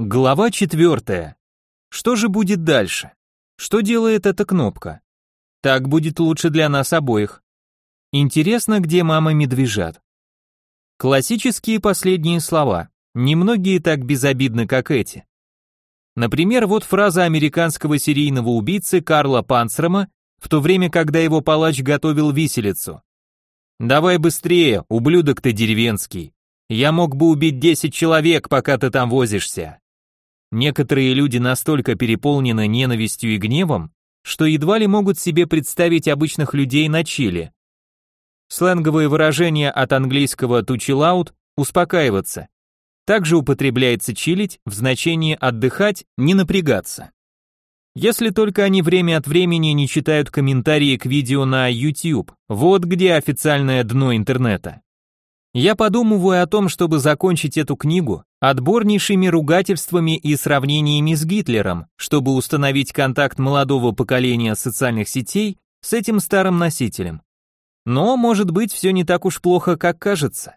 Глава четвертая. Что же будет дальше? Что делает эта кнопка? Так будет лучше для нас обоих. Интересно, где мама медвежат. Классические последние слова. Немногие так безобидны, как эти. Например, вот фраза американского серийного убийцы Карла Панцрема в то время, когда его палач готовил виселицу. «Давай быстрее, ублюдок ты деревенский. Я мог бы убить 10 человек, пока ты там возишься». Некоторые люди настолько переполнены ненавистью и гневом, что едва ли могут себе представить обычных людей на Чили. Сленговое выражение от английского to chill out – успокаиваться. Также употребляется чилить в значении отдыхать, не напрягаться. Если только они время от времени не читают комментарии к видео на YouTube, вот где официальное дно интернета. Я подумываю о том, чтобы закончить эту книгу отборнейшими ругательствами и сравнениями с Гитлером, чтобы установить контакт молодого поколения социальных сетей с этим старым носителем. Но, может быть, все не так уж плохо, как кажется.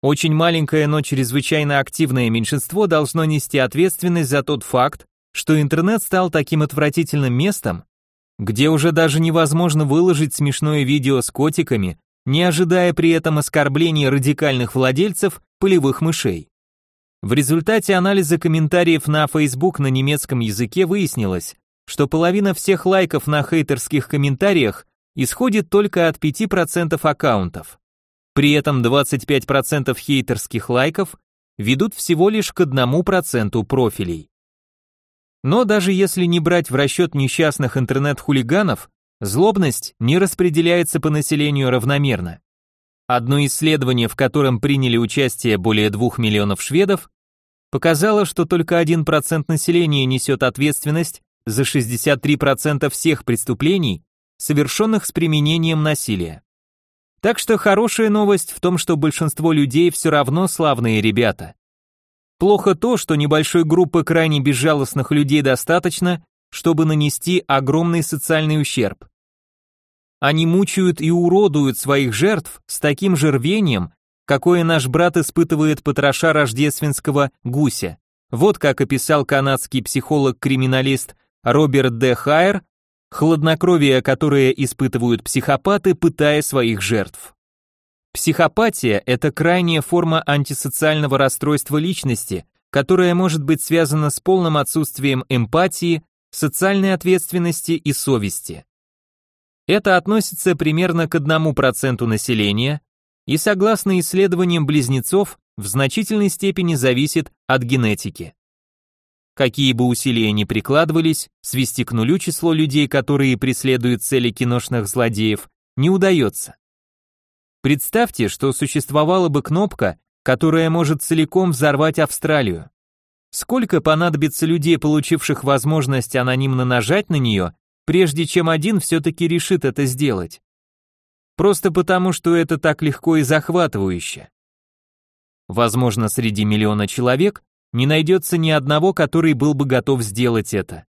Очень маленькое, но чрезвычайно активное меньшинство должно нести ответственность за тот факт, что интернет стал таким отвратительным местом, где уже даже невозможно выложить смешное видео с котиками, не ожидая при этом оскорблений радикальных владельцев полевых мышей. В результате анализа комментариев на Facebook на немецком языке выяснилось, что половина всех лайков на хейтерских комментариях исходит только от 5% аккаунтов. При этом 25% хейтерских лайков ведут всего лишь к 1% профилей. Но даже если не брать в расчет несчастных интернет-хулиганов, злобность не распределяется по населению равномерно. Одно исследование, в котором приняли участие более 2 миллионов шведов, показало, что только 1% населения несет ответственность за 63% всех преступлений, совершенных с применением насилия. Так что хорошая новость в том, что большинство людей все равно славные ребята. Плохо то, что небольшой группы крайне безжалостных людей достаточно, чтобы нанести огромный социальный ущерб. Они мучают и уродуют своих жертв с таким же рвением, какое наш брат испытывает потроша рождественского гуся. Вот как описал канадский психолог-криминалист Роберт Д. Хайер хладнокровие, которое испытывают психопаты, пытая своих жертв. Психопатия – это крайняя форма антисоциального расстройства личности, которая может быть связана с полным отсутствием эмпатии, социальной ответственности и совести. Это относится примерно к 1% населения и, согласно исследованиям близнецов, в значительной степени зависит от генетики. Какие бы усилия ни прикладывались, свести к нулю число людей, которые преследуют цели киношных злодеев, не удается. Представьте, что существовала бы кнопка, которая может целиком взорвать Австралию. Сколько понадобится людей, получивших возможность анонимно нажать на нее, прежде чем один все-таки решит это сделать? Просто потому, что это так легко и захватывающе. Возможно, среди миллиона человек не найдется ни одного, который был бы готов сделать это.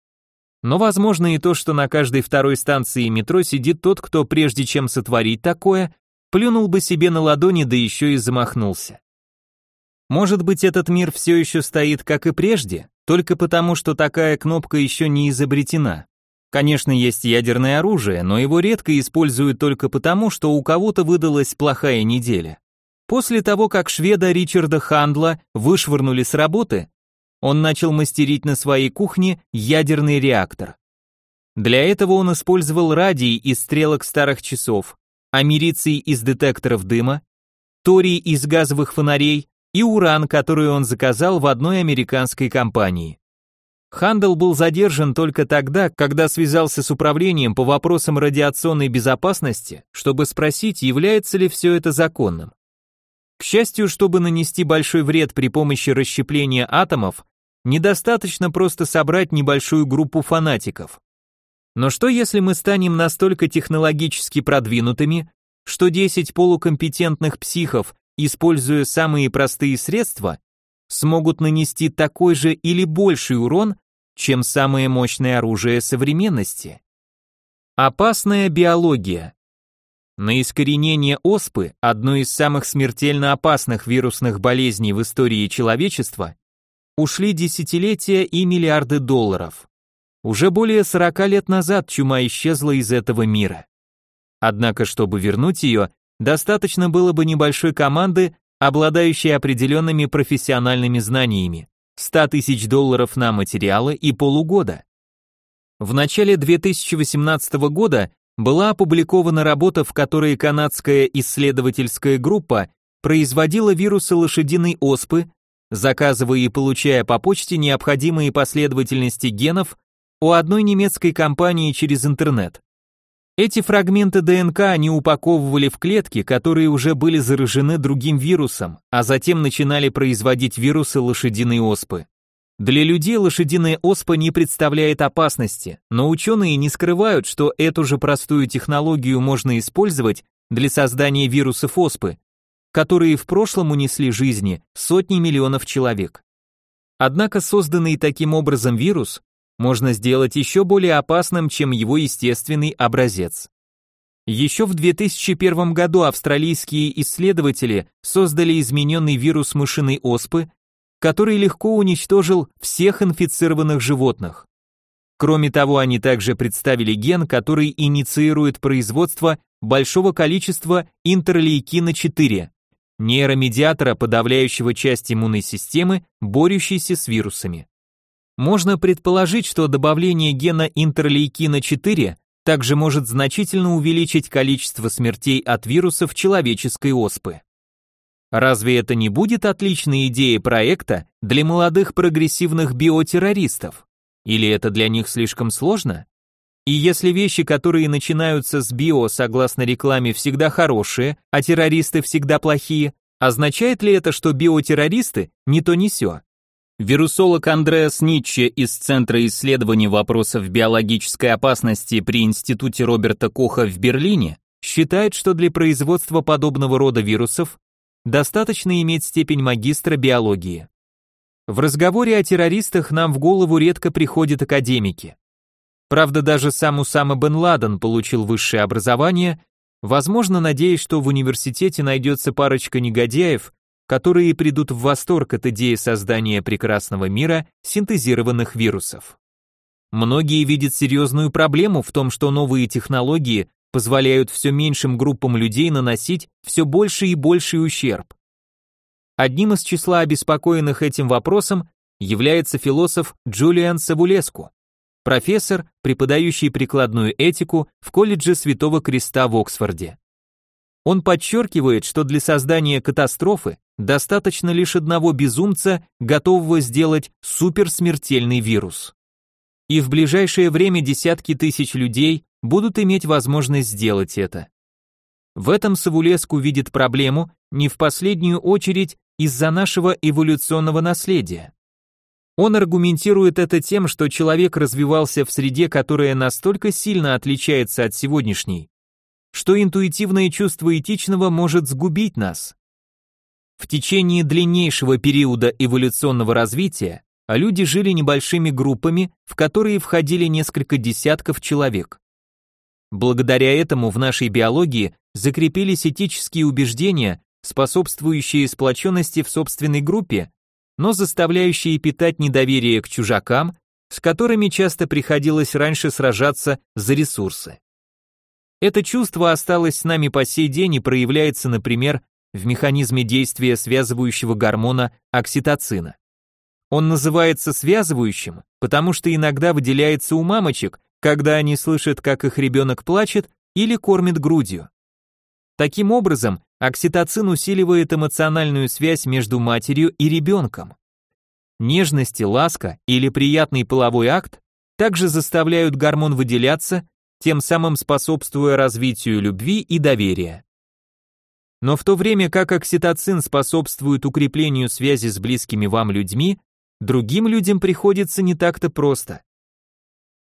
Но возможно и то, что на каждой второй станции метро сидит тот, кто прежде чем сотворить такое, плюнул бы себе на ладони, да еще и замахнулся. Может быть, этот мир все еще стоит как и прежде, только потому, что такая кнопка еще не изобретена. Конечно, есть ядерное оружие, но его редко используют только потому, что у кого-то выдалась плохая неделя. После того, как шведа Ричарда Хандла вышвырнули с работы, он начал мастерить на своей кухне ядерный реактор. Для этого он использовал радий из стрелок старых часов, америций из детекторов дыма, торий из газовых фонарей и уран, который он заказал в одной американской компании. Хандл был задержан только тогда, когда связался с управлением по вопросам радиационной безопасности, чтобы спросить, является ли все это законным. К счастью, чтобы нанести большой вред при помощи расщепления атомов, недостаточно просто собрать небольшую группу фанатиков. Но что если мы станем настолько технологически продвинутыми, что 10 полукомпетентных психов, используя самые простые средства, смогут нанести такой же или больший урон, чем самое мощное оружие современности? Опасная биология. На искоренение оспы, одной из самых смертельно опасных вирусных болезней в истории человечества, ушли десятилетия и миллиарды долларов. Уже более 40 лет назад чума исчезла из этого мира. Однако, чтобы вернуть ее, достаточно было бы небольшой команды, обладающей определенными профессиональными знаниями, 100 тысяч долларов на материалы и полугода. В начале 2018 года была опубликована работа, в которой канадская исследовательская группа производила вирусы лошадиной оспы, заказывая и получая по почте необходимые последовательности генов у одной немецкой компании через интернет. Эти фрагменты ДНК они упаковывали в клетки, которые уже были заражены другим вирусом, а затем начинали производить вирусы лошадиной оспы. Для людей лошадиная оспа не представляет опасности, но ученые не скрывают, что эту же простую технологию можно использовать для создания вирусов оспы, которые в прошлом унесли жизни сотни миллионов человек. Однако созданный таким образом вирус можно сделать еще более опасным, чем его естественный образец. Еще в 2001 году австралийские исследователи создали измененный вирус мышиной оспы, который легко уничтожил всех инфицированных животных. Кроме того, они также представили ген, который инициирует производство большого количества интерлейкина-4, нейромедиатора, подавляющего часть иммунной системы, борющейся с вирусами. Можно предположить, что добавление гена интерлейкина-4 также может значительно увеличить количество смертей от вирусов человеческой оспы. Разве это не будет отличной идеей проекта для молодых прогрессивных биотеррористов? Или это для них слишком сложно? И если вещи, которые начинаются с био, согласно рекламе, всегда хорошие, а террористы всегда плохие, означает ли это, что биотеррористы не то не сё? Вирусолог Андреас Ницче из Центра исследований вопросов биологической опасности при Институте Роберта Коха в Берлине считает, что для производства подобного рода вирусов достаточно иметь степень магистра биологии. В разговоре о террористах нам в голову редко приходят академики. Правда, даже сам Усама бен Ладен получил высшее образование, возможно, надеясь, что в университете найдется парочка негодяев, которые придут в восторг от идеи создания прекрасного мира синтезированных вирусов. Многие видят серьезную проблему в том, что новые технологии позволяют все меньшим группам людей наносить все больше и больший ущерб. Одним из числа обеспокоенных этим вопросом является философ Джулиан Савулеску, профессор, преподающий прикладную этику в колледже Святого Креста в Оксфорде. Он подчеркивает, что для создания катастрофы достаточно лишь одного безумца, готового сделать суперсмертельный вирус. И в ближайшее время десятки тысяч людей будут иметь возможность сделать это. В этом Савулеску видит проблему не в последнюю очередь из-за нашего эволюционного наследия. Он аргументирует это тем, что человек развивался в среде, которая настолько сильно отличается от сегодняшней, что интуитивное чувство этичного может сгубить нас. В течение длиннейшего периода эволюционного развития люди жили небольшими группами, в которые входили несколько десятков человек. Благодаря этому в нашей биологии закрепились этические убеждения, способствующие сплоченности в собственной группе, но заставляющие питать недоверие к чужакам, с которыми часто приходилось раньше сражаться за ресурсы. Это чувство осталось с нами по сей день и проявляется, например, в механизме действия связывающего гормона окситоцина. Он называется связывающим, потому что иногда выделяется у мамочек, когда они слышат, как их ребенок плачет или кормит грудью. Таким образом, окситоцин усиливает эмоциональную связь между матерью и ребенком. Нежность и ласка или приятный половой акт также заставляют гормон выделяться тем самым способствуя развитию любви и доверия. Но в то время как окситоцин способствует укреплению связи с близкими вам людьми, другим людям приходится не так-то просто.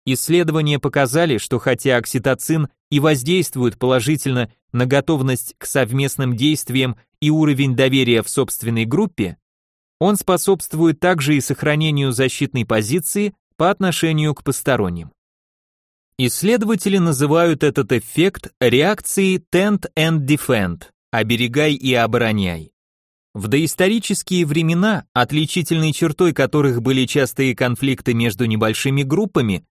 Исследования показали, что хотя окситоцин и воздействует положительно на готовность к совместным действиям и уровень доверия в собственной группе, он способствует также и сохранению защитной позиции по отношению к посторонним. Исследователи называют этот эффект реакцией Tend and Defend, оберегай и обороняй. В доисторические времена, отличительной чертой которых были частые конфликты между небольшими группами,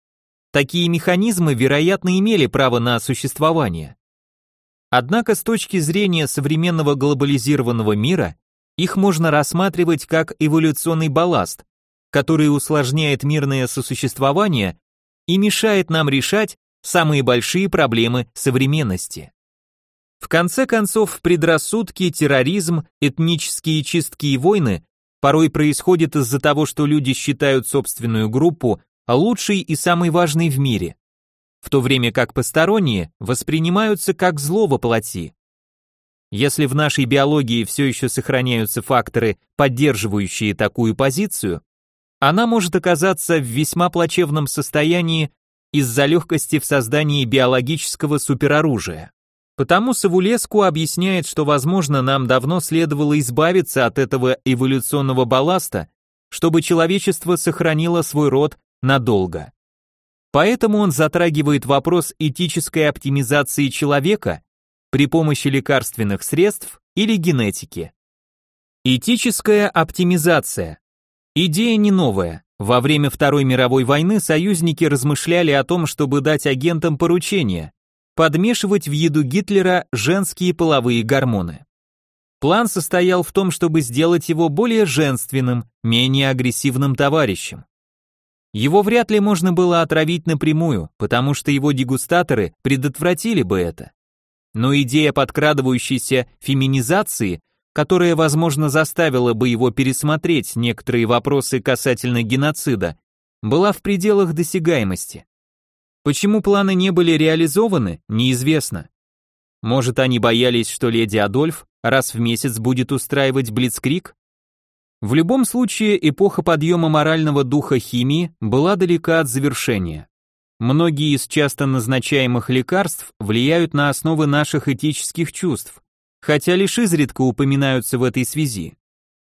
такие механизмы, вероятно, имели право на существование. Однако с точки зрения современного глобализированного мира, их можно рассматривать как эволюционный балласт, который усложняет мирное сосуществование и мешает нам решать самые большие проблемы современности. В конце концов, предрассудки, терроризм, этнические чистки и войны порой происходят из-за того, что люди считают собственную группу лучшей и самой важной в мире, в то время как посторонние воспринимаются как зло воплоти. Если в нашей биологии все еще сохраняются факторы, поддерживающие такую позицию, она может оказаться в весьма плачевном состоянии из-за легкости в создании биологического супероружия. Потому Савулеску объясняет, что, возможно, нам давно следовало избавиться от этого эволюционного балласта, чтобы человечество сохранило свой род надолго. Поэтому он затрагивает вопрос этической оптимизации человека при помощи лекарственных средств или генетики. Этическая оптимизация. Идея не новая. Во время Второй мировой войны союзники размышляли о том, чтобы дать агентам поручение подмешивать в еду Гитлера женские половые гормоны. План состоял в том, чтобы сделать его более женственным, менее агрессивным товарищем. Его вряд ли можно было отравить напрямую, потому что его дегустаторы предотвратили бы это. Но идея подкрадывающейся феминизации, которая, возможно, заставила бы его пересмотреть некоторые вопросы касательно геноцида, была в пределах досягаемости. Почему планы не были реализованы, неизвестно. Может, они боялись, что леди Адольф раз в месяц будет устраивать блицкрик? В любом случае, эпоха подъема морального духа химии была далека от завершения. Многие из часто назначаемых лекарств влияют на основы наших этических чувств, хотя лишь изредка упоминаются в этой связи.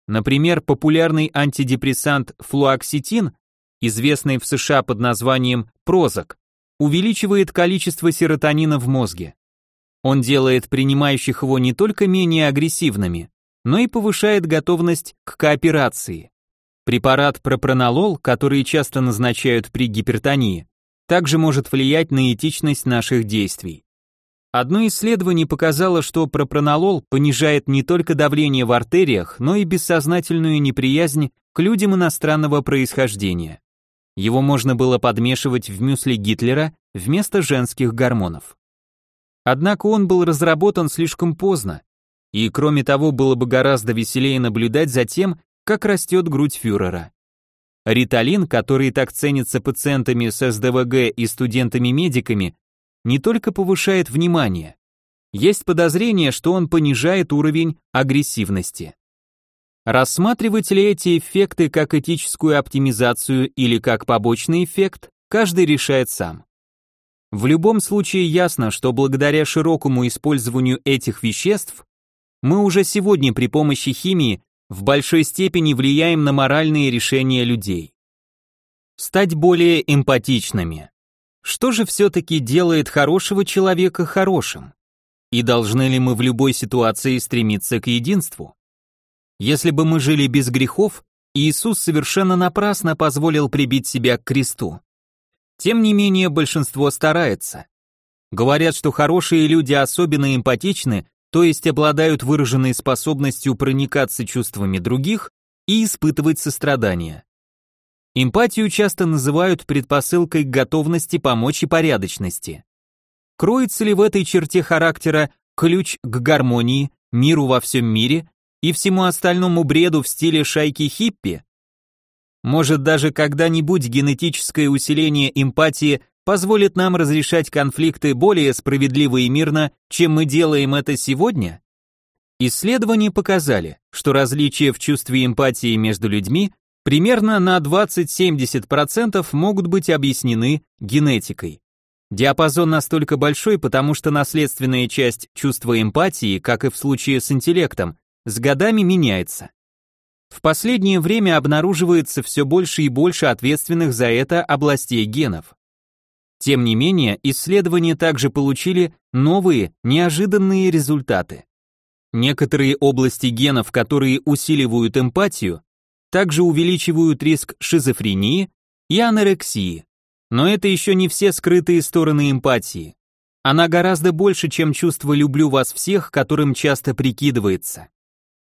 Например, популярный антидепрессант флуоксетин, известный в США под названием Прозак, увеличивает количество серотонина в мозге. Он делает принимающих его не только менее агрессивными, но и повышает готовность к кооперации. Препарат пропранолол, который часто назначают при гипертонии, также может влиять на этичность наших действий. Одно исследование показало, что пропранолол понижает не только давление в артериях, но и бессознательную неприязнь к людям иностранного происхождения. Его можно было подмешивать в мюсли Гитлера вместо женских гормонов. Однако он был разработан слишком поздно, и кроме того было бы гораздо веселее наблюдать за тем, как растет грудь фюрера. Риталин, который так ценится пациентами с СДВГ и студентами-медиками, не только повышает внимание, есть подозрение, что он понижает уровень агрессивности. Рассматривать ли эти эффекты как этическую оптимизацию или как побочный эффект, каждый решает сам. В любом случае ясно, что благодаря широкому использованию этих веществ мы уже сегодня при помощи химии в большой степени влияем на моральные решения людей. Стать более эмпатичными. Что же все-таки делает хорошего человека хорошим? И должны ли мы в любой ситуации стремиться к единству? Если бы мы жили без грехов, Иисус совершенно напрасно позволил прибить себя к кресту. Тем не менее, большинство старается. Говорят, что хорошие люди особенно эмпатичны, то есть обладают выраженной способностью проникаться чувствами других и испытывать сострадание. Эмпатию часто называют предпосылкой к готовности помочь и порядочности. Кроется ли в этой черте характера ключ к гармонии, миру во всем мире и всему остальному бреду в стиле шайки хиппи? Может даже когда-нибудь генетическое усиление эмпатии позволит нам разрешать конфликты более справедливо и мирно, чем мы делаем это сегодня? Исследования показали, что различия в чувстве эмпатии между людьми примерно на 20-70% могут быть объяснены генетикой. Диапазон настолько большой, потому что наследственная часть чувства эмпатии, как и в случае с интеллектом, с годами меняется. В последнее время обнаруживается все больше и больше ответственных за это областей генов. Тем не менее, исследования также получили новые, неожиданные результаты. Некоторые области генов, которые усиливают эмпатию, также увеличивают риск шизофрении и анорексии. Но это еще не все скрытые стороны эмпатии. Она гораздо больше, чем чувство «люблю вас всех», которым часто прикидывается.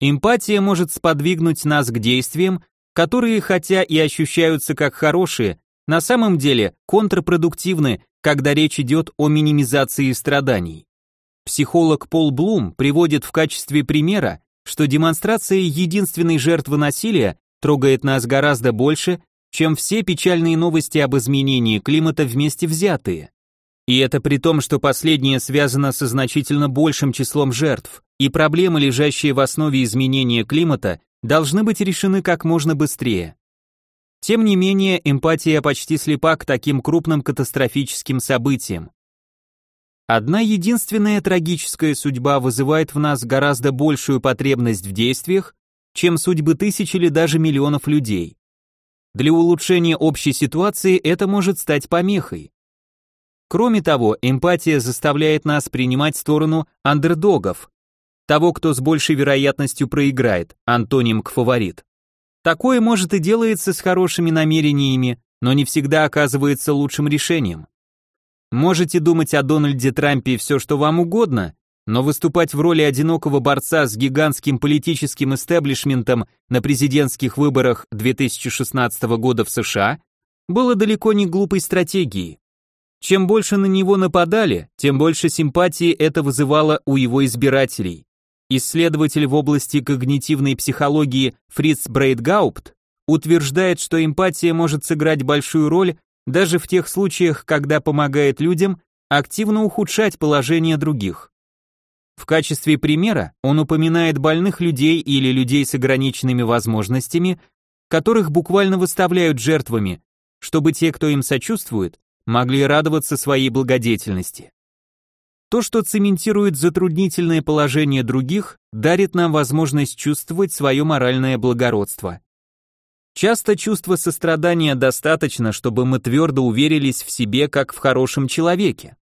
Эмпатия может сподвигнуть нас к действиям, которые, хотя и ощущаются как хорошие, на самом деле контрпродуктивны, когда речь идет о минимизации страданий. Психолог Пол Блум приводит в качестве примера, что демонстрация единственной жертвы насилия трогает нас гораздо больше, чем все печальные новости об изменении климата вместе взятые. И это при том, что последнее связано со значительно большим числом жертв, и проблемы, лежащие в основе изменения климата, должны быть решены как можно быстрее. Тем не менее, эмпатия почти слепа к таким крупным катастрофическим событиям. Одна единственная трагическая судьба вызывает в нас гораздо большую потребность в действиях, чем судьбы тысяч или даже миллионов людей. Для улучшения общей ситуации это может стать помехой. Кроме того, эмпатия заставляет нас принимать сторону андердогов, того, кто с большей вероятностью проиграет, антоним к фаворит. Такое может и делается с хорошими намерениями, но не всегда оказывается лучшим решением. Можете думать о Дональде Трампе все, что вам угодно, но выступать в роли одинокого борца с гигантским политическим истеблишментом на президентских выборах 2016 года в США было далеко не глупой стратегией. Чем больше на него нападали, тем больше симпатии это вызывало у его избирателей. Исследователь в области когнитивной психологии Фриц Брейдгаупт утверждает, что эмпатия может сыграть большую роль даже в тех случаях, когда помогает людям активно ухудшать положение других. В качестве примера он упоминает больных людей или людей с ограниченными возможностями, которых буквально выставляют жертвами, чтобы те, кто им сочувствует, могли радоваться своей благодетельности. То, что цементирует затруднительное положение других, дарит нам возможность чувствовать свое моральное благородство. Часто чувство сострадания достаточно, чтобы мы твердо уверились в себе как в хорошем человеке.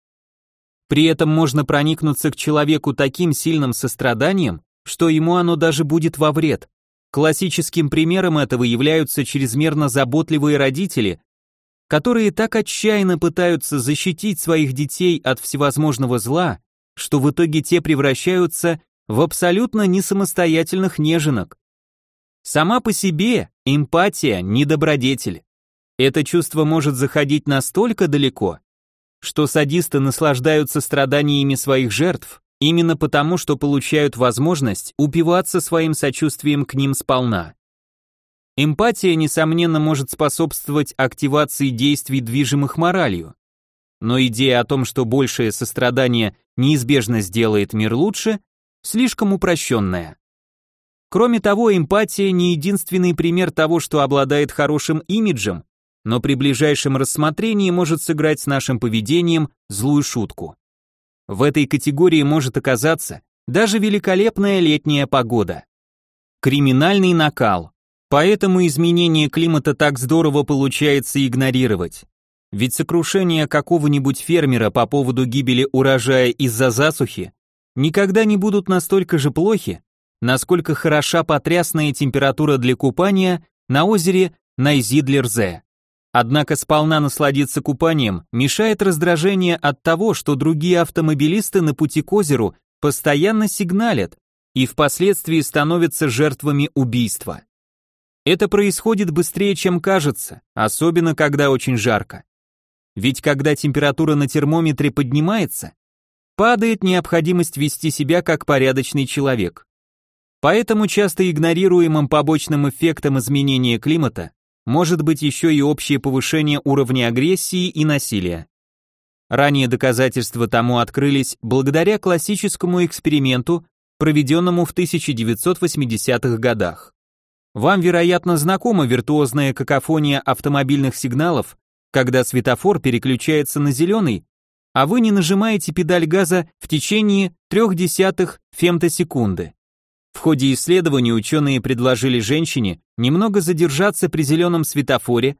При этом можно проникнуться к человеку таким сильным состраданием, что ему оно даже будет во вред. Классическим примером этого являются чрезмерно заботливые родители, которые так отчаянно пытаются защитить своих детей от всевозможного зла, что в итоге те превращаются в абсолютно несамостоятельных неженок. Сама по себе эмпатия не добродетель. Это чувство может заходить настолько далеко, что садисты наслаждаются страданиями своих жертв именно потому, что получают возможность упиваться своим сочувствием к ним сполна. Эмпатия, несомненно, может способствовать активации действий, движимых моралью. Но идея о том, что большее сострадание неизбежно сделает мир лучше, слишком упрощенная. Кроме того, эмпатия не единственный пример того, что обладает хорошим имиджем, но при ближайшем рассмотрении может сыграть с нашим поведением злую шутку. В этой категории может оказаться даже великолепная летняя погода. Криминальный накал, Поэтому изменение климата так здорово получается игнорировать. Ведь сокрушение какого-нибудь фермера по поводу гибели урожая из-за засухи никогда не будут настолько же плохи, насколько хороша потрясная температура для купания на озере Найзидлерзе. Однако сполна насладиться купанием мешает раздражение от того, что другие автомобилисты на пути к озеру постоянно сигналят и впоследствии становятся жертвами убийства. Это происходит быстрее, чем кажется, особенно когда очень жарко. Ведь когда температура на термометре поднимается, падает необходимость вести себя как порядочный человек. Поэтому часто игнорируемым побочным эффектом изменения климата может быть еще и общее повышение уровня агрессии и насилия. Ранее доказательства тому открылись благодаря классическому эксперименту, проведенному в 1980-х годах. Вам, вероятно, знакома виртуозная какофония автомобильных сигналов, когда светофор переключается на зеленый, а вы не нажимаете педаль газа в течение трех десятых фемтосекунды. В ходе исследования ученые предложили женщине немного задержаться при зеленом светофоре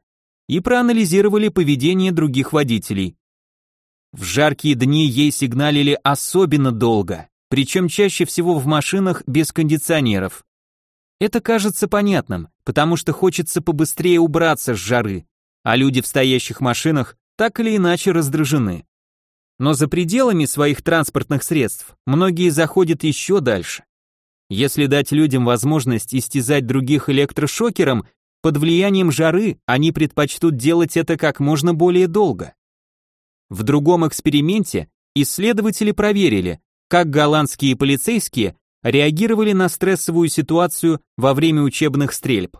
и проанализировали поведение других водителей. В жаркие дни ей сигналили особенно долго, причем чаще всего в машинах без кондиционеров. Это кажется понятным, потому что хочется побыстрее убраться с жары, а люди в стоящих машинах так или иначе раздражены. Но за пределами своих транспортных средств многие заходят еще дальше. Если дать людям возможность истязать других электрошокером, под влиянием жары они предпочтут делать это как можно более долго. В другом эксперименте исследователи проверили, как голландские полицейские реагировали на стрессовую ситуацию во время учебных стрельб.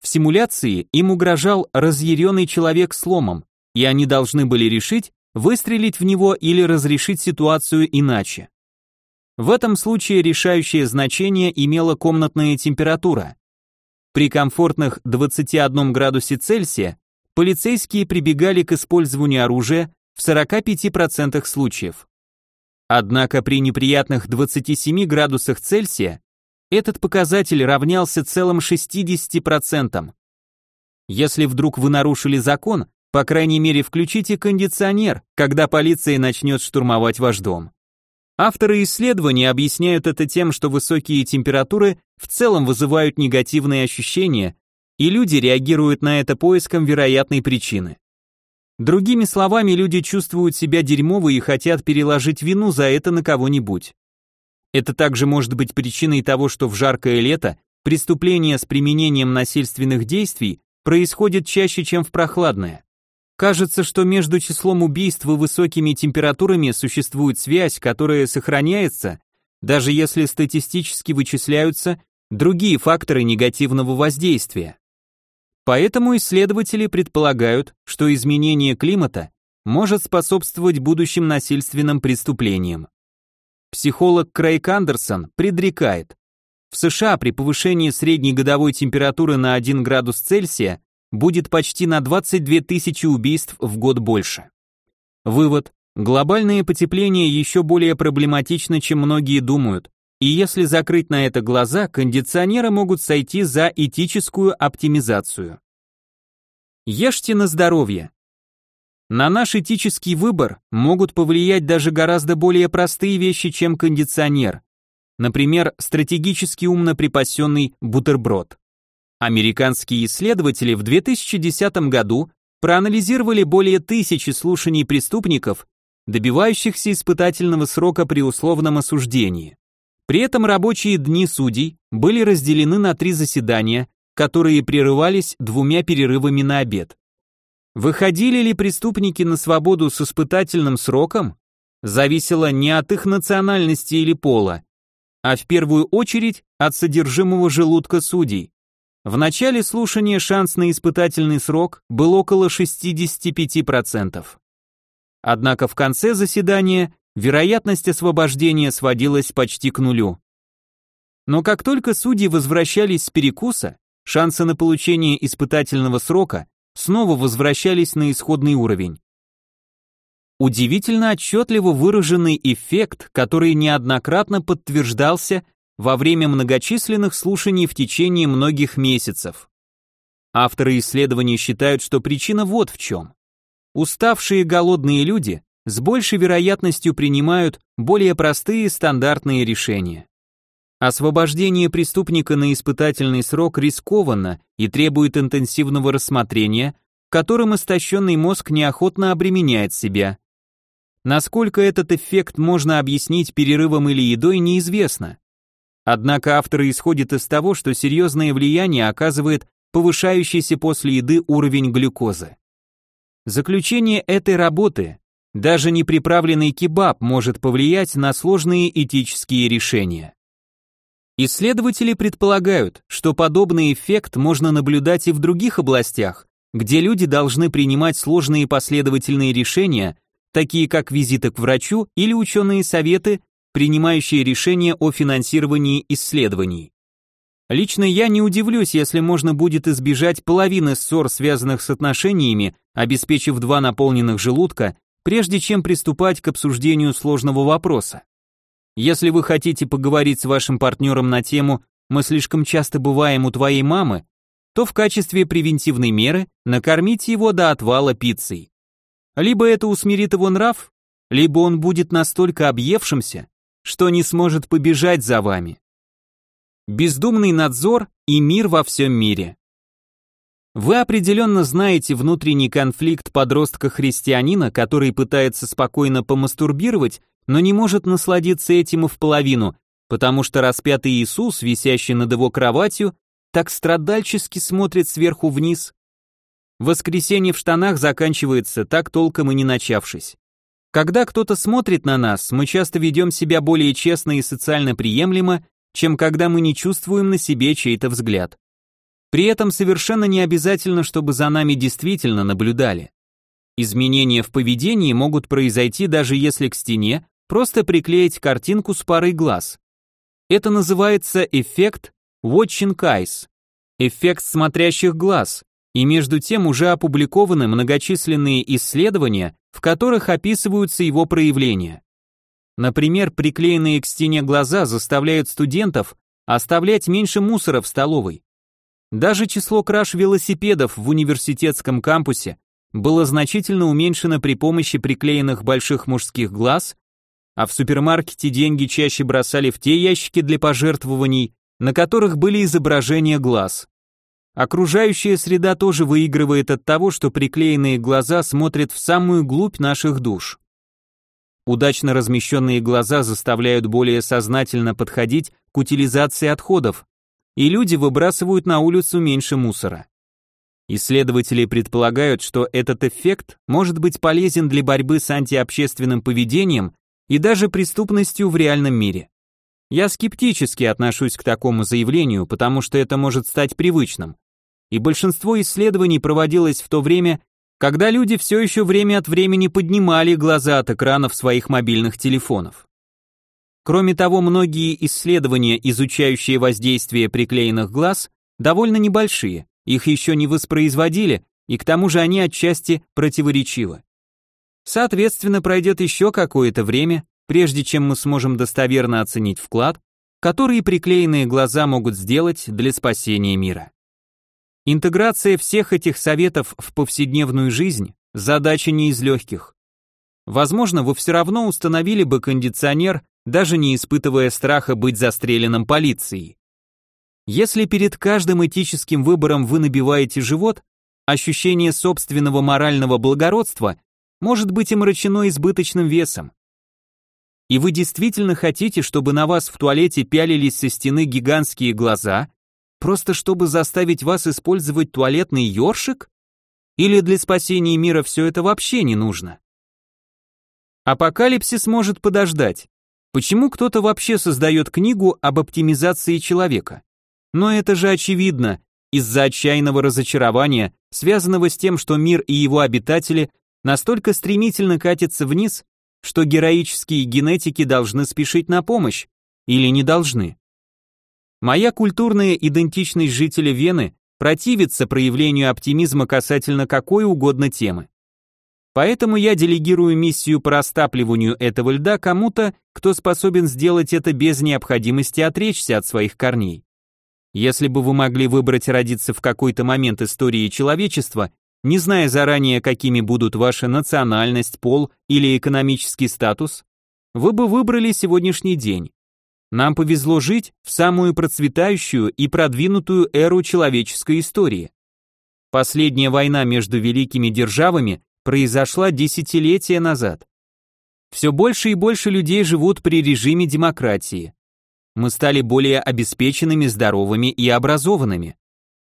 В симуляции им угрожал разъяренный человек с ломом, и они должны были решить, выстрелить в него или разрешить ситуацию иначе. В этом случае решающее значение имела комнатная температура. При комфортных 21 градусе Цельсия полицейские прибегали к использованию оружия в 45% случаев. Однако при неприятных 27 градусах Цельсия этот показатель равнялся целым 60%. Если вдруг вы нарушили закон, по крайней мере включите кондиционер, когда полиция начнет штурмовать ваш дом. Авторы исследования объясняют это тем, что высокие температуры в целом вызывают негативные ощущения, и люди реагируют на это поиском вероятной причины. Другими словами, люди чувствуют себя дерьмово и хотят переложить вину за это на кого-нибудь. Это также может быть причиной того, что в жаркое лето преступления с применением насильственных действий происходят чаще, чем в прохладное. Кажется, что между числом убийств и высокими температурами существует связь, которая сохраняется, даже если статистически вычисляются другие факторы негативного воздействия. Поэтому исследователи предполагают, что изменение климата может способствовать будущим насильственным преступлениям. Психолог Крейг Андерсон предрекает, в США при повышении средней годовой температуры на 1 градус Цельсия будет почти на 22 тысячи убийств в год больше. Вывод. Глобальное потепление еще более проблематично, чем многие думают, и если закрыть на это глаза, кондиционеры могут сойти за этическую оптимизацию. Ешьте на здоровье. На наш этический выбор могут повлиять даже гораздо более простые вещи, чем кондиционер. Например, стратегически умно припасенный бутерброд. Американские исследователи в 2010 году проанализировали более тысячи слушаний преступников, добивающихся испытательного срока при условном осуждении. При этом рабочие дни судей были разделены на три заседания, которые прерывались двумя перерывами на обед. Выходили ли преступники на свободу с испытательным сроком? Зависело не от их национальности или пола, а в первую очередь от содержимого желудка судей. В начале слушания шанс на испытательный срок был около 65%. Однако в конце заседания вероятность освобождения сводилась почти к нулю. Но как только судьи возвращались с перекуса, шансы на получение испытательного срока снова возвращались на исходный уровень. Удивительно отчетливо выраженный эффект, который неоднократно подтверждался во время многочисленных слушаний в течение многих месяцев. Авторы исследований считают, что причина вот в чем. Уставшие голодные люди с большей вероятностью принимают более простые стандартные решения. Освобождение преступника на испытательный срок рискованно и требует интенсивного рассмотрения, которым истощенный мозг неохотно обременяет себя. Насколько этот эффект можно объяснить перерывом или едой, неизвестно. Однако авторы исходят из того, что серьезное влияние оказывает повышающийся после еды уровень глюкозы. Заключение этой работы даже неприправленный кебаб может повлиять на сложные этические решения. Исследователи предполагают, что подобный эффект можно наблюдать и в других областях, где люди должны принимать сложные последовательные решения, такие как визиты к врачу или ученые советы, принимающие решения о финансировании исследований. Лично я не удивлюсь, если можно будет избежать половины ссор, связанных с отношениями, обеспечив два наполненных желудка прежде чем приступать к обсуждению сложного вопроса. Если вы хотите поговорить с вашим партнером на тему «Мы слишком часто бываем у твоей мамы», то в качестве превентивной меры накормите его до отвала пиццей. Либо это усмирит его нрав, либо он будет настолько объевшимся, что не сможет побежать за вами. Бездумный надзор и мир во всем мире. Вы определенно знаете внутренний конфликт подростка-христианина, который пытается спокойно помастурбировать, но не может насладиться этим и в половину, потому что распятый Иисус, висящий над его кроватью, так страдальчески смотрит сверху вниз. Воскресенье в штанах заканчивается, так толком и не начавшись. Когда кто-то смотрит на нас, мы часто ведем себя более честно и социально приемлемо, чем когда мы не чувствуем на себе чей-то взгляд. При этом совершенно не обязательно, чтобы за нами действительно наблюдали. Изменения в поведении могут произойти даже если к стене просто приклеить картинку с парой глаз. Это называется эффект watching eyes, эффект смотрящих глаз, и между тем уже опубликованы многочисленные исследования, в которых описываются его проявления. Например, приклеенные к стене глаза заставляют студентов оставлять меньше мусора в столовой. Даже число краж велосипедов в университетском кампусе было значительно уменьшено при помощи приклеенных больших мужских глаз, а в супермаркете деньги чаще бросали в те ящики для пожертвований, на которых были изображения глаз. Окружающая среда тоже выигрывает от того, что приклеенные глаза смотрят в самую глубь наших душ. Удачно размещенные глаза заставляют более сознательно подходить к утилизации отходов, и люди выбрасывают на улицу меньше мусора. Исследователи предполагают, что этот эффект может быть полезен для борьбы с антиобщественным поведением и даже преступностью в реальном мире. Я скептически отношусь к такому заявлению, потому что это может стать привычным. И большинство исследований проводилось в то время, когда люди все еще время от времени поднимали глаза от экранов своих мобильных телефонов. Кроме того, многие исследования, изучающие воздействие приклеенных глаз, довольно небольшие, их еще не воспроизводили, и к тому же они отчасти противоречивы. Соответственно, пройдет еще какое-то время, прежде чем мы сможем достоверно оценить вклад, который приклеенные глаза могут сделать для спасения мира. Интеграция всех этих советов в повседневную жизнь – задача не из легких. Возможно, вы все равно установили бы кондиционер даже не испытывая страха быть застреленным полицией. Если перед каждым этическим выбором вы набиваете живот, ощущение собственного морального благородства может быть омрачено избыточным весом. И вы действительно хотите, чтобы на вас в туалете пялились со стены гигантские глаза, просто чтобы заставить вас использовать туалетный ёршик? Или для спасения мира все это вообще не нужно? Апокалипсис может подождать. Почему кто-то вообще создает книгу об оптимизации человека? Но это же очевидно, из-за отчаянного разочарования, связанного с тем, что мир и его обитатели настолько стремительно катятся вниз, что героические генетики должны спешить на помощь, или не должны. Моя культурная идентичность жителя Вены противится проявлению оптимизма касательно какой угодно темы. Поэтому я делегирую миссию по растапливанию этого льда кому-то, кто способен сделать это без необходимости отречься от своих корней. Если бы вы могли выбрать родиться в какой-то момент истории человечества, не зная заранее, какими будут ваша национальность, пол или экономический статус, вы бы выбрали сегодняшний день. Нам повезло жить в самую процветающую и продвинутую эру человеческой истории. Последняя война между великими державами произошла десятилетия назад. Все больше и больше людей живут при режиме демократии. Мы стали более обеспеченными, здоровыми и образованными.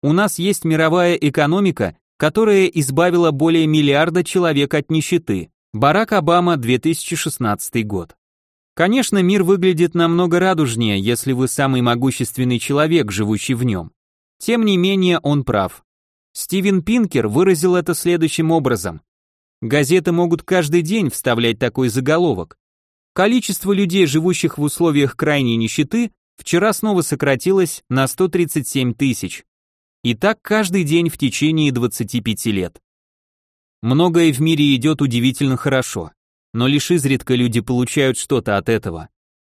У нас есть мировая экономика, которая избавила более миллиарда человек от нищеты. Барак Обама, 2016 год. Конечно, мир выглядит намного радужнее, если вы самый могущественный человек, живущий в нем. Тем не менее, он прав. Стивен Пинкер выразил это следующим образом. Газеты могут каждый день вставлять такой заголовок. Количество людей, живущих в условиях крайней нищеты, вчера снова сократилось на 137 тысяч. И так каждый день в течение 25 лет. Многое в мире идет удивительно хорошо, но лишь изредка люди получают что-то от этого.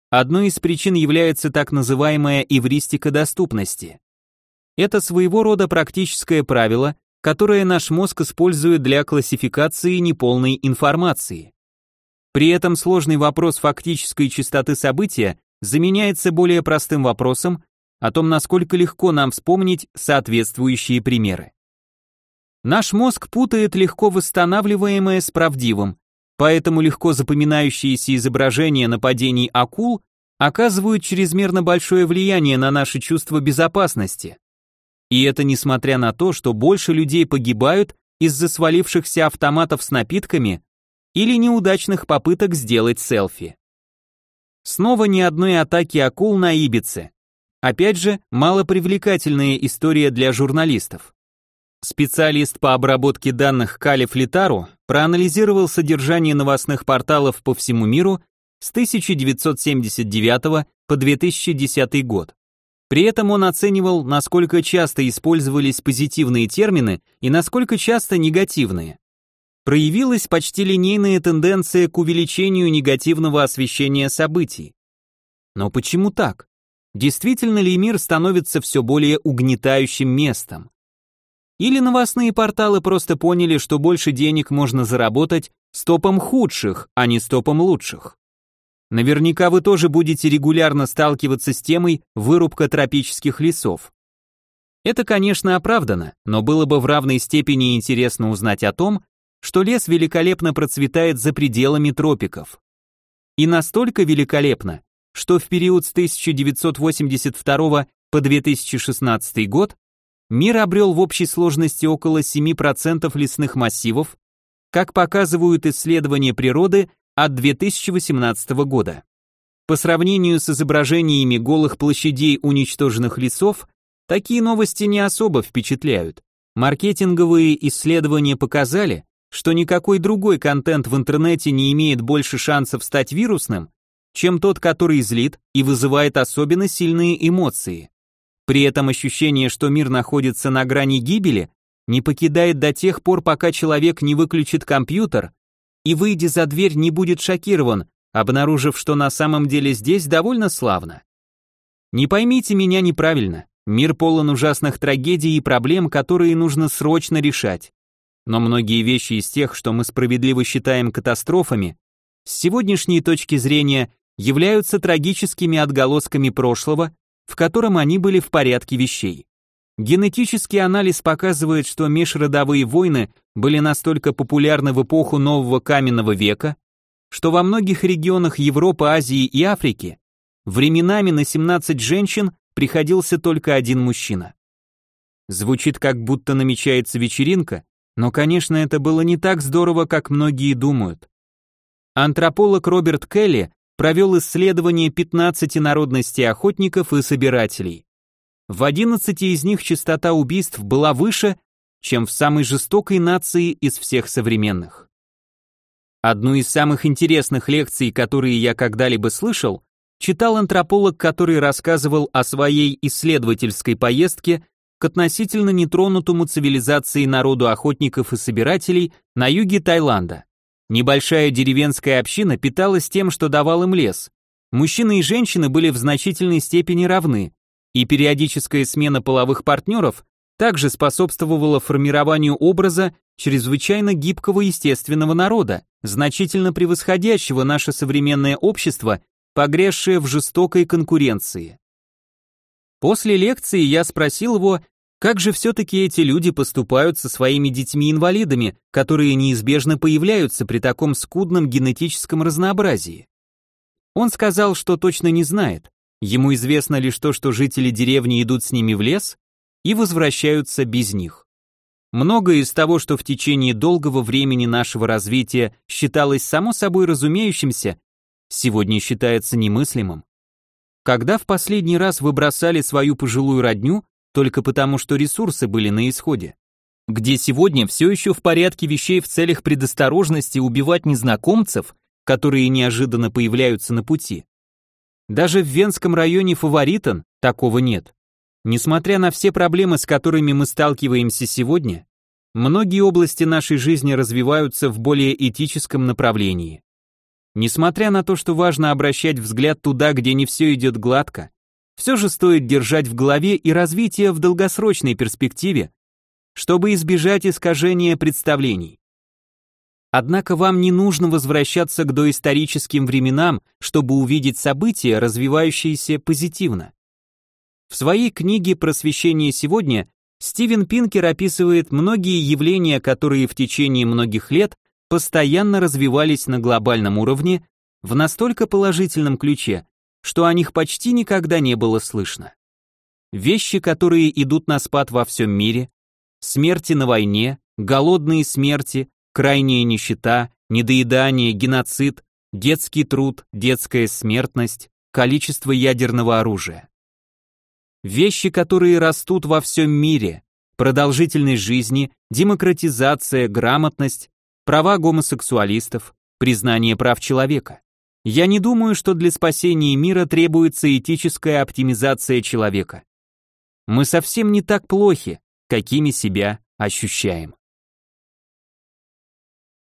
Одной из причин является так называемая эвристика доступности. Это своего рода практическое правило, которое наш мозг использует для классификации неполной информации. При этом сложный вопрос фактической частоты события заменяется более простым вопросом о том, насколько легко нам вспомнить соответствующие примеры. Наш мозг путает легко восстанавливаемое с правдивым, поэтому легко запоминающиеся изображения нападений акул оказывают чрезмерно большое влияние на наше чувство безопасности. И это несмотря на то, что больше людей погибают из-за свалившихся автоматов с напитками или неудачных попыток сделать селфи. Снова ни одной атаки акул на Ибице. Опять же, малопривлекательная история для журналистов. Специалист по обработке данных Калиф Литару проанализировал содержание новостных порталов по всему миру с 1979 по 2010 год. При этом он оценивал, насколько часто использовались позитивные термины и насколько часто негативные. Проявилась почти линейная тенденция к увеличению негативного освещения событий. Но почему так? Действительно ли мир становится все более угнетающим местом? Или новостные порталы просто поняли, что больше денег можно заработать стопом худших, а не стопом лучших? Наверняка вы тоже будете регулярно сталкиваться с темой вырубка тропических лесов. Это, конечно, оправдано, но было бы в равной степени интересно узнать о том, что лес великолепно процветает за пределами тропиков. И настолько великолепно, что в период с 1982 по 2016 год мир обрел в общей сложности около 7% лесных массивов, как показывают исследования природы от 2018 года. По сравнению с изображениями голых площадей уничтоженных лесов, такие новости не особо впечатляют. Маркетинговые исследования показали, что никакой другой контент в интернете не имеет больше шансов стать вирусным, чем тот, который злит и вызывает особенно сильные эмоции. При этом ощущение, что мир находится на грани гибели, не покидает до тех пор, пока человек не выключит компьютер и, выйдя за дверь, не будет шокирован, обнаружив, что на самом деле здесь довольно славно. Не поймите меня неправильно, мир полон ужасных трагедий и проблем, которые нужно срочно решать. Но многие вещи из тех, что мы справедливо считаем катастрофами, с сегодняшней точки зрения являются трагическими отголосками прошлого, в котором они были в порядке вещей. Генетический анализ показывает, что межродовые войны были настолько популярны в эпоху нового каменного века, что во многих регионах Европы, Азии и Африки временами на 17 женщин приходился только один мужчина. Звучит как будто намечается вечеринка, но, конечно, это было не так здорово, как многие думают. Антрополог Роберт Келли провел исследование 15 народностей охотников и собирателей. В 11 из них частота убийств была выше, чем в самой жестокой нации из всех современных. Одну из самых интересных лекций, которые я когда-либо слышал, читал антрополог, который рассказывал о своей исследовательской поездке к относительно нетронутому цивилизацией народу охотников и собирателей на юге Таиланда. Небольшая деревенская община питалась тем, что давал им лес. Мужчины и женщины были в значительной степени равны, и периодическая смена половых партнеров также способствовала формированию образа чрезвычайно гибкого естественного народа, значительно превосходящего наше современное общество, погрязшее в жестокой конкуренции. После лекции я спросил его, как же все-таки эти люди поступают со своими детьми-инвалидами, которые неизбежно появляются при таком скудном генетическом разнообразии. Он сказал, что точно не знает. Ему известно лишь то, что жители деревни идут с ними в лес и возвращаются без них. Многое из того, что в течение долгого времени нашего развития считалось само собой разумеющимся, сегодня считается немыслимым. Когда в последний раз вы бросали свою пожилую родню только потому, что ресурсы были на исходе? Где сегодня все еще в порядке вещей в целях предосторожности убивать незнакомцев, которые неожиданно появляются на пути? Даже в Венском районе Фаворитон такого нет. Несмотря на все проблемы, с которыми мы сталкиваемся сегодня, многие области нашей жизни развиваются в более этическом направлении. Несмотря на то, что важно обращать взгляд туда, где не все идет гладко, все же стоит держать в голове и развитие в долгосрочной перспективе, чтобы избежать искажения представлений. Однако вам не нужно возвращаться к доисторическим временам, чтобы увидеть события, развивающиеся позитивно. В своей книге «Просвещение сегодня» Стивен Пинкер описывает многие явления, которые в течение многих лет постоянно развивались на глобальном уровне в настолько положительном ключе, что о них почти никогда не было слышно. Вещи, которые идут на спад во всем мире, смерти на войне, голодные смерти, крайняя нищета, недоедание, геноцид, детский труд, детская смертность, количество ядерного оружия. Вещи, которые растут во всем мире, продолжительность жизни, демократизация, грамотность, права гомосексуалистов, признание прав человека. Я не думаю, что для спасения мира требуется этическая оптимизация человека. Мы совсем не так плохи, какими себя ощущаем.